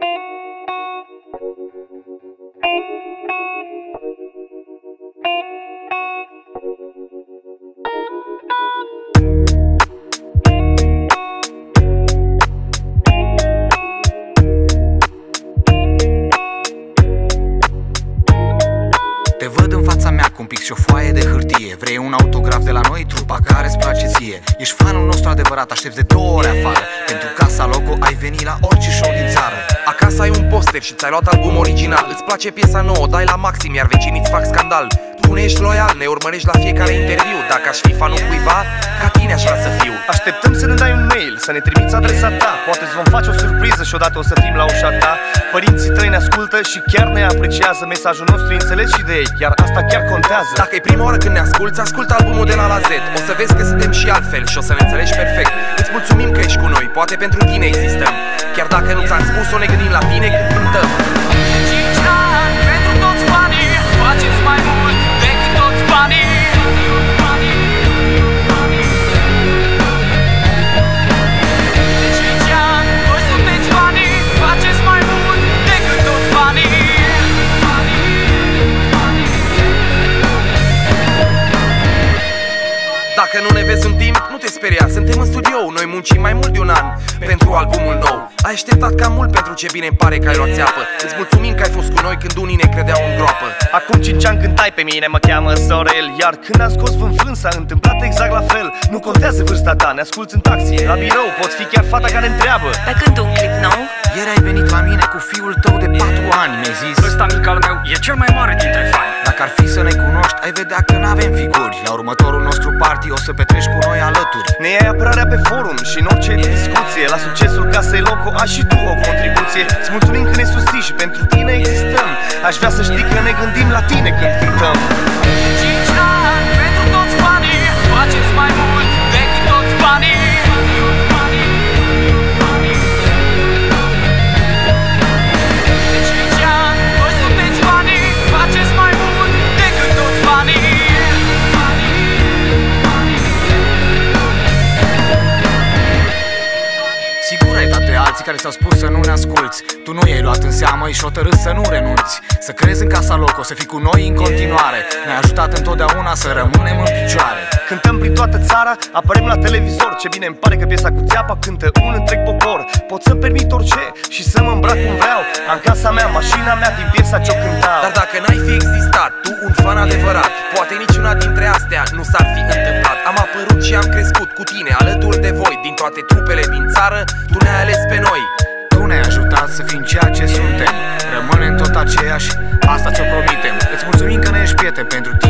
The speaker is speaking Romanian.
Te pic și o foaie de hârtie. Vrei un autograf de la noi, trupa care îți place ție. Ești fanul nostru adevărat, aștepți de două ore afară. Pentru Casa Loco ai venit la orice show din țară. Acasă ai un poster și ți-ai luat album original. Îți place piesa nouă, dai la maxim, iar vecinii îți fac scandal. Tu ne ești loial, ne urmărești la fiecare interviu. Dacă aș fi fanul cuiva, ca tine aș vrea să fiu. Așteptăm să ne dai un mail, să ne trimiți adresa ta. Poate îți vom face o surpriză și odată o să fim la ușa ta. Părinții tăi ne ascultă și chiar ne apreciază Mesajul nostru înțelegi și de ei, iar asta chiar contează. Dacă e prima oară când ne asculti, ascultă albumul de la la Z. O să vezi că suntem și altfel și o să ne înțelegi perfect. Îți mulțumim că ești cu noi, poate pentru tine existăm. Chiar dacă nu ți-am spus-o, ne gândim la tine când cântăm Dacă nu ne vezi în timp, nu te speria, suntem în studio Noi muncim mai mult de un an pentru albumul nou. Ai așteptat cam mult pentru ce bine îmi pare că ai luat țeapă. Îți mulțumim că ai fost cu noi când unii ne credeau în groapă. Acum 5 ani cântai pe mine, mă cheamă Sorel. Iar când am scos vânfând s-a întâmplat exact la fel. Nu contează vârsta ta, ne asculti în taxi, la birou Poți fi chiar fata care întreabă. Pe când un clip nou? Ieri ai venit la mine cu fiul tău de 4 ani Mi-ai zis. Ăsta mic al meu e cel mai mare dintre n-avem figuri. La următorul nostru party o să petreci cu noi alături. Ne iei apărarea pe forum și în orice discuție. La succesul casei loco ai și tu o contribuție. Îți mulțumim că ne susții și pentru tine existăm. Aș vrea să știi că ne gândim la tine când cântăm care ți-au spus să nu ne asculți. Tu nu i-ai luat în seamă, ești hotărât să nu renunți. Să crezi în casa loc, o să fii cu noi în continuare. Ne-ai ajutat întotdeauna să rămânem în picioare. Cântăm prin toată țara, apărem la televizor. Ce bine îmi pare că piesa cu țeapa cântă un întreg popor. Pot să-mi permit orice și să mă îmbrac cum vreau. Am casa mea, mașina mea, din piesa ce-o cântau. Dar dacă n-ai fi existat, tu un fan adevărat Poate niciuna dintre astea nu s-ar fi întâmplat. Am apărut și am crescut cu tine alături de voi. Din toate trupele din țară Tu ne-ai ales pe noi. Tu ne-ai ajutat să fim ceea ce suntem. Rămânem tot aceiași, asta ce promitem. Îți mulțumim că ne ești prieten pentru tine.